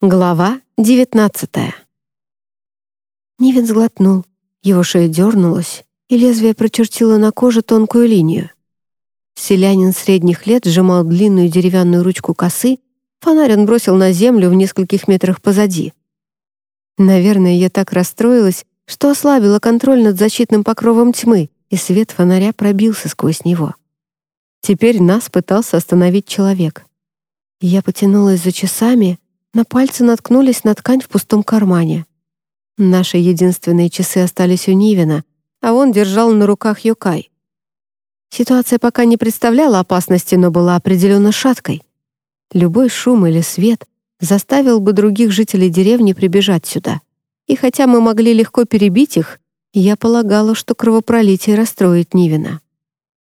Глава девятнадцатая. Нивен сглотнул, его шея дернулась, и лезвие прочертило на коже тонкую линию. Селянин средних лет сжимал длинную деревянную ручку косы, фонарь он бросил на землю в нескольких метрах позади. Наверное, я так расстроилась, что ослабила контроль над защитным покровом тьмы, и свет фонаря пробился сквозь него. Теперь нас пытался остановить человек. Я потянулась за часами, на пальцы наткнулись на ткань в пустом кармане. Наши единственные часы остались у Нивина, а он держал на руках Юкай. Ситуация пока не представляла опасности, но была определенно шаткой. Любой шум или свет заставил бы других жителей деревни прибежать сюда. И хотя мы могли легко перебить их, я полагала, что кровопролитие расстроит Нивина.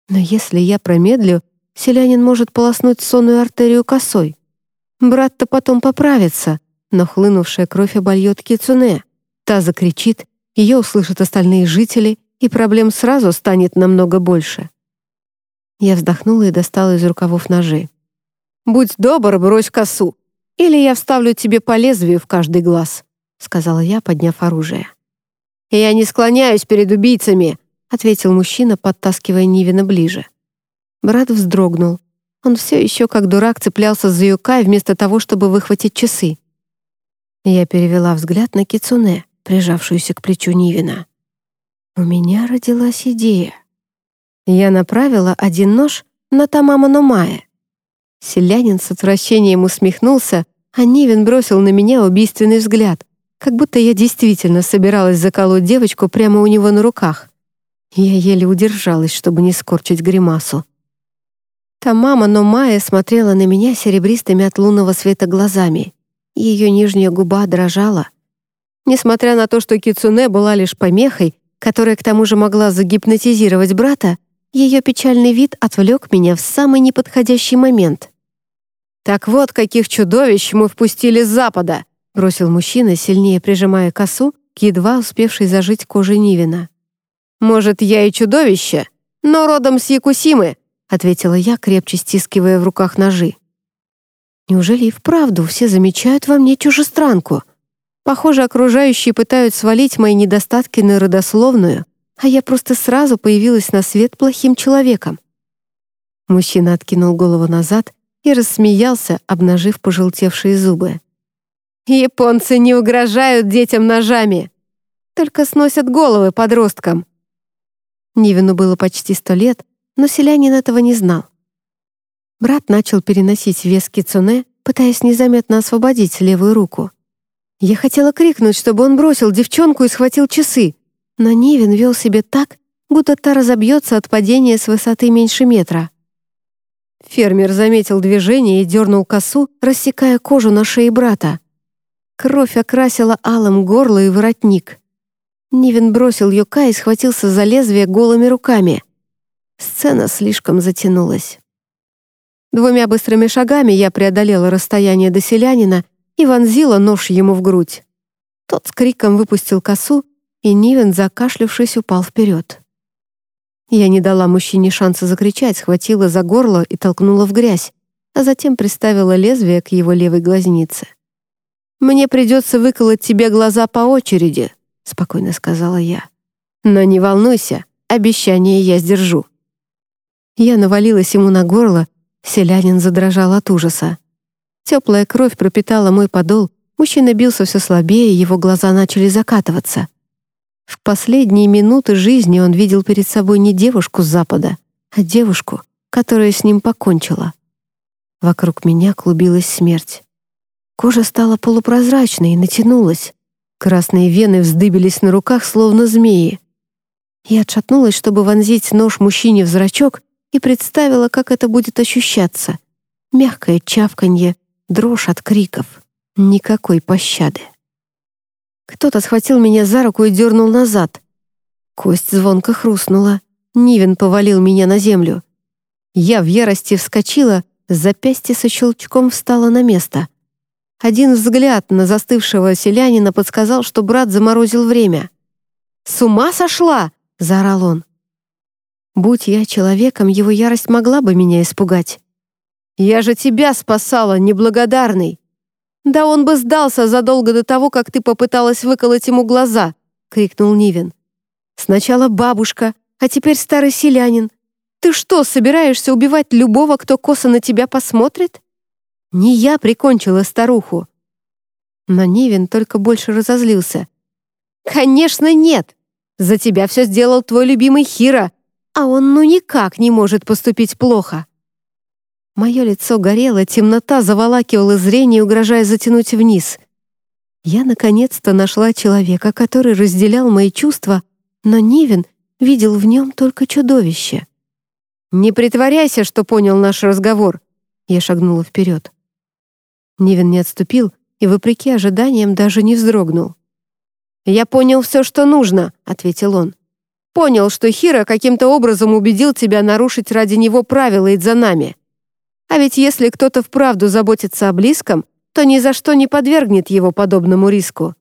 Но если я промедлю, селянин может полоснуть сонную артерию косой. Брат-то потом поправится, но хлынувшая кровь обольет Кицуне. Та закричит, ее услышат остальные жители, и проблем сразу станет намного больше. Я вздохнула и достала из рукавов ножи. «Будь добр, брось косу, или я вставлю тебе по лезвию в каждый глаз», сказала я, подняв оружие. «Я не склоняюсь перед убийцами», ответил мужчина, подтаскивая Нивина ближе. Брат вздрогнул. Он все еще как дурак цеплялся за Юкай вместо того, чтобы выхватить часы. Я перевела взгляд на Кицуне, прижавшуюся к плечу Нивина. У меня родилась идея. Я направила один нож на Тамама Номае. Селянин с отвращением усмехнулся, а Нивин бросил на меня убийственный взгляд, как будто я действительно собиралась заколоть девочку прямо у него на руках. Я еле удержалась, чтобы не скорчить гримасу. Та мама, но Майя смотрела на меня серебристыми от лунного света глазами. Ее нижняя губа дрожала. Несмотря на то, что Кицуне была лишь помехой, которая к тому же могла загипнотизировать брата, ее печальный вид отвлек меня в самый неподходящий момент. «Так вот, каких чудовищ мы впустили с запада!» бросил мужчина, сильнее прижимая косу к едва успевшей зажить коже Нивина. «Может, я и чудовище, но родом с Якусимы, — ответила я, крепче стискивая в руках ножи. «Неужели и вправду все замечают во мне чужестранку? Похоже, окружающие пытаются свалить мои недостатки на родословную, а я просто сразу появилась на свет плохим человеком». Мужчина откинул голову назад и рассмеялся, обнажив пожелтевшие зубы. «Японцы не угрожают детям ножами, только сносят головы подросткам». Нивину было почти сто лет, но селянин этого не знал. Брат начал переносить вес кицуне, пытаясь незаметно освободить левую руку. Я хотела крикнуть, чтобы он бросил девчонку и схватил часы, но Нивин вел себя так, будто та разобьется от падения с высоты меньше метра. Фермер заметил движение и дернул косу, рассекая кожу на шее брата. Кровь окрасила алым горло и воротник. Нивин бросил юка и схватился за лезвие голыми руками. Сцена слишком затянулась. Двумя быстрыми шагами я преодолела расстояние до селянина и вонзила нож ему в грудь. Тот с криком выпустил косу, и Нивен, закашлявшись, упал вперед. Я не дала мужчине шанса закричать, схватила за горло и толкнула в грязь, а затем приставила лезвие к его левой глазнице. «Мне придется выколоть тебе глаза по очереди», — спокойно сказала я. «Но не волнуйся, обещание я сдержу». Я навалилась ему на горло, селянин задрожал от ужаса. Теплая кровь пропитала мой подол, мужчина бился все слабее, его глаза начали закатываться. В последние минуты жизни он видел перед собой не девушку с запада, а девушку, которая с ним покончила. Вокруг меня клубилась смерть. Кожа стала полупрозрачной и натянулась. Красные вены вздыбились на руках, словно змеи. Я отшатнулась, чтобы вонзить нож мужчине в зрачок, и представила, как это будет ощущаться. Мягкое чавканье, дрожь от криков. Никакой пощады. Кто-то схватил меня за руку и дернул назад. Кость звонко хрустнула. Нивен повалил меня на землю. Я в ярости вскочила, запястье со щелчком встало на место. Один взгляд на застывшего селянина подсказал, что брат заморозил время. «С ума сошла!» — заорал он. Будь я человеком, его ярость могла бы меня испугать. «Я же тебя спасала, неблагодарный!» «Да он бы сдался задолго до того, как ты попыталась выколоть ему глаза!» — крикнул Нивен. «Сначала бабушка, а теперь старый селянин. Ты что, собираешься убивать любого, кто косо на тебя посмотрит? Не я прикончила старуху». Но Нивен только больше разозлился. «Конечно нет! За тебя все сделал твой любимый Хира, а он ну никак не может поступить плохо». Мое лицо горело, темнота заволакивала зрение, угрожая затянуть вниз. Я наконец-то нашла человека, который разделял мои чувства, но Нивен видел в нем только чудовище. «Не притворяйся, что понял наш разговор», — я шагнула вперед. Нивен не отступил и, вопреки ожиданиям, даже не вздрогнул. «Я понял все, что нужно», — ответил он. «Понял, что Хира каким-то образом убедил тебя нарушить ради него правила Идзанами. А ведь если кто-то вправду заботится о близком, то ни за что не подвергнет его подобному риску.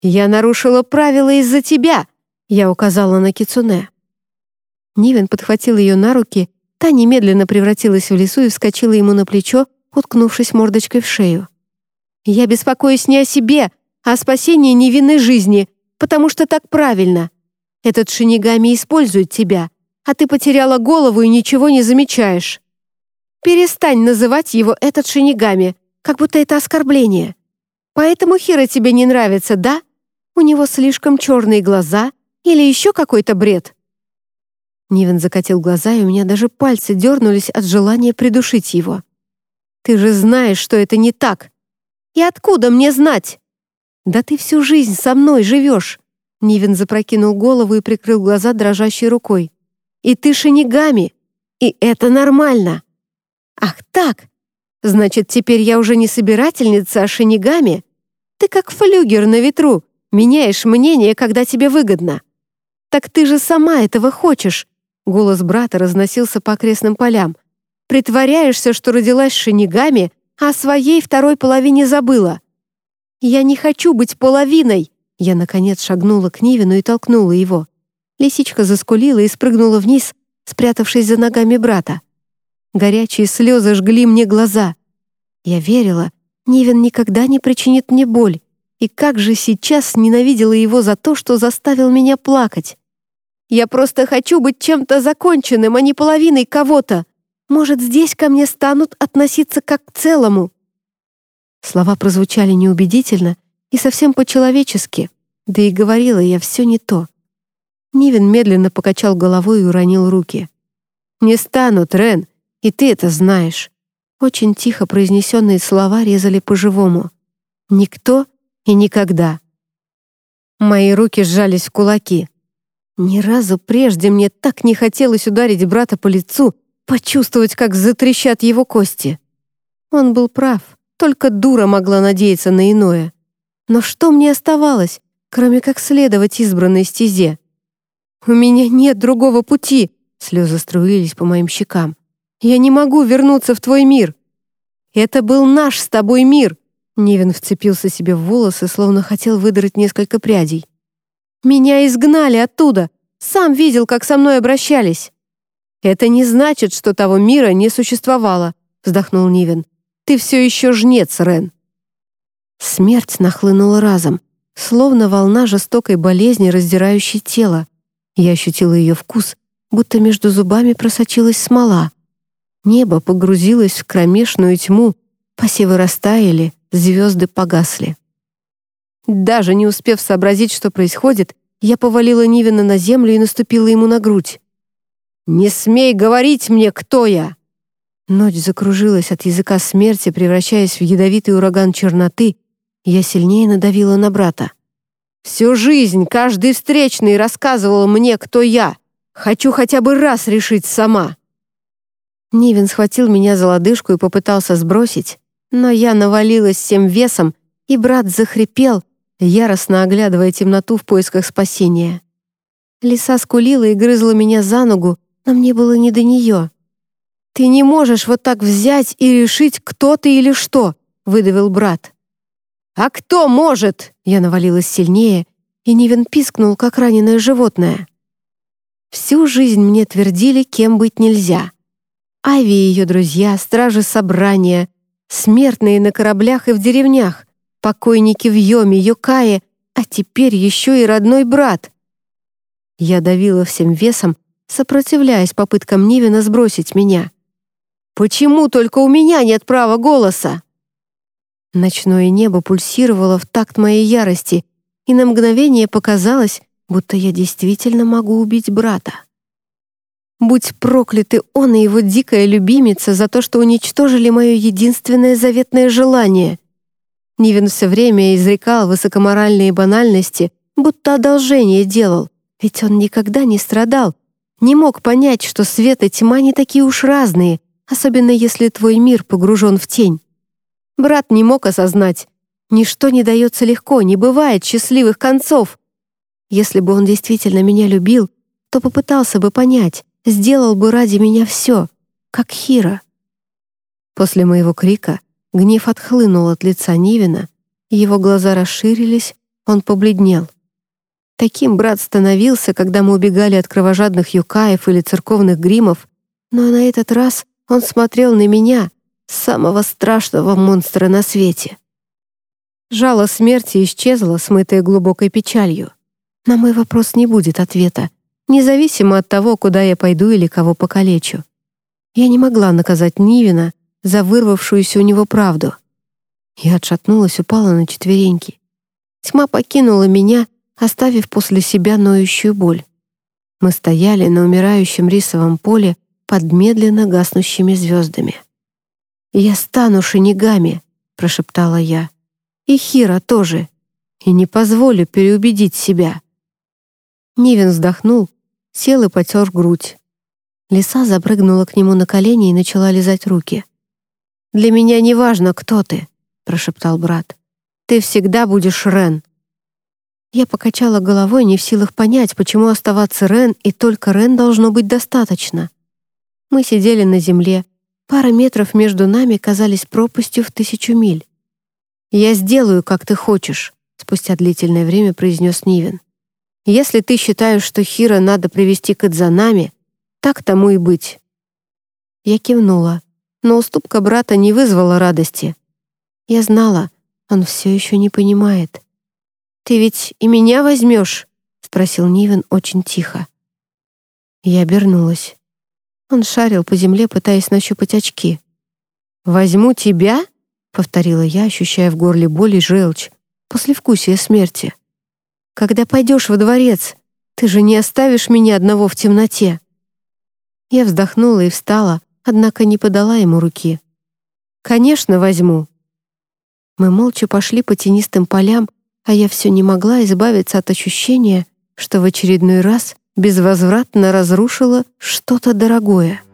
«Я нарушила правила из-за тебя», — я указала на Кицуне. Нивен подхватил ее на руки, та немедленно превратилась в лесу и вскочила ему на плечо, уткнувшись мордочкой в шею. «Я беспокоюсь не о себе, а о спасении невинной жизни, потому что так правильно. Этот шинигами использует тебя, а ты потеряла голову и ничего не замечаешь». Перестань называть его этот шинигами, как будто это оскорбление. Поэтому Хира тебе не нравится, да? У него слишком черные глаза или еще какой-то бред?» Нивен закатил глаза, и у меня даже пальцы дернулись от желания придушить его. «Ты же знаешь, что это не так. И откуда мне знать?» «Да ты всю жизнь со мной живешь!» Нивен запрокинул голову и прикрыл глаза дрожащей рукой. «И ты шинигами! И это нормально!» «Ах так! Значит, теперь я уже не собирательница, а шинигами? Ты как флюгер на ветру, меняешь мнение, когда тебе выгодно. Так ты же сама этого хочешь!» Голос брата разносился по окрестным полям. «Притворяешься, что родилась шинигами, а о своей второй половине забыла. Я не хочу быть половиной!» Я, наконец, шагнула к Нивину и толкнула его. Лисичка заскулила и спрыгнула вниз, спрятавшись за ногами брата. Горячие слезы жгли мне глаза. Я верила, Нивен никогда не причинит мне боль. И как же сейчас ненавидела его за то, что заставил меня плакать. Я просто хочу быть чем-то законченным, а не половиной кого-то. Может, здесь ко мне станут относиться как к целому. Слова прозвучали неубедительно и совсем по-человечески, да и говорила я все не то. Нивен медленно покачал головой и уронил руки. «Не станут, Рен. И ты это знаешь». Очень тихо произнесенные слова резали по-живому. «Никто и никогда». Мои руки сжались в кулаки. Ни разу прежде мне так не хотелось ударить брата по лицу, почувствовать, как затрещат его кости. Он был прав, только дура могла надеяться на иное. Но что мне оставалось, кроме как следовать избранной стезе? «У меня нет другого пути», — слезы струились по моим щекам. Я не могу вернуться в твой мир. Это был наш с тобой мир. Невин вцепился себе в волосы, словно хотел выдрать несколько прядей. Меня изгнали оттуда. Сам видел, как со мной обращались. Это не значит, что того мира не существовало, вздохнул Нивен. Ты все еще жнец, Рен. Смерть нахлынула разом, словно волна жестокой болезни, раздирающей тело. Я ощутила ее вкус, будто между зубами просочилась смола. Небо погрузилось в кромешную тьму, посевы растаяли, звезды погасли. Даже не успев сообразить, что происходит, я повалила Нивина на землю и наступила ему на грудь. «Не смей говорить мне, кто я!» Ночь закружилась от языка смерти, превращаясь в ядовитый ураган черноты, я сильнее надавила на брата. «Всю жизнь каждый встречный рассказывал мне, кто я. Хочу хотя бы раз решить сама». Нивен схватил меня за лодыжку и попытался сбросить, но я навалилась всем весом, и брат захрипел, яростно оглядывая темноту в поисках спасения. Лиса скулила и грызла меня за ногу, но мне было не до нее. «Ты не можешь вот так взять и решить, кто ты или что», — выдавил брат. «А кто может?» — я навалилась сильнее, и Нивен пискнул, как раненое животное. Всю жизнь мне твердили, кем быть нельзя — Ави и ее друзья, стражи собрания, Смертные на кораблях и в деревнях, покойники в Йоме, Юкае, а теперь еще и родной брат. Я давила всем весом, сопротивляясь попыткам Нивина сбросить меня. «Почему только у меня нет права голоса?» Ночное небо пульсировало в такт моей ярости, и на мгновение показалось, будто я действительно могу убить брата. Будь прокляты он и его дикая любимица за то, что уничтожили мое единственное заветное желание. Нивен все время изрекал высокоморальные банальности, будто одолжение делал, ведь он никогда не страдал, не мог понять, что свет и тьма не такие уж разные, особенно если твой мир погружен в тень. Брат не мог осознать, ничто не дается легко, не бывает счастливых концов. Если бы он действительно меня любил, то попытался бы понять, сделал бы ради меня все, как Хира. После моего крика гнев отхлынул от лица Нивина, его глаза расширились, он побледнел. Таким брат становился, когда мы убегали от кровожадных юкаев или церковных гримов, но на этот раз он смотрел на меня, самого страшного монстра на свете. Жало смерти исчезло, смытое глубокой печалью. На мой вопрос не будет ответа, независимо от того, куда я пойду или кого покалечу. Я не могла наказать Нивина за вырвавшуюся у него правду. Я отшатнулась, упала на четвереньки. Тьма покинула меня, оставив после себя ноющую боль. Мы стояли на умирающем рисовом поле под медленно гаснущими звездами. «Я стану шинигами», — прошептала я. «И Хира тоже. И не позволю переубедить себя». Нивен вздохнул, сел и потер грудь. Лиса запрыгнула к нему на колени и начала лизать руки. «Для меня не важно, кто ты», — прошептал брат. «Ты всегда будешь Рен». Я покачала головой, не в силах понять, почему оставаться Рен и только Рен должно быть достаточно. Мы сидели на земле. Пара метров между нами казались пропастью в тысячу миль. «Я сделаю, как ты хочешь», — спустя длительное время произнес Нивен. Если ты считаешь, что Хира надо привести к Эдзанами, так тому и быть». Я кивнула, но уступка брата не вызвала радости. Я знала, он все еще не понимает. «Ты ведь и меня возьмешь?» — спросил Нивен очень тихо. Я обернулась. Он шарил по земле, пытаясь нащупать очки. «Возьму тебя?» — повторила я, ощущая в горле боль и желчь, послевкусие смерти. Когда пойдешь во дворец, ты же не оставишь меня одного в темноте». Я вздохнула и встала, однако не подала ему руки. «Конечно, возьму». Мы молча пошли по тенистым полям, а я все не могла избавиться от ощущения, что в очередной раз безвозвратно разрушила что-то дорогое —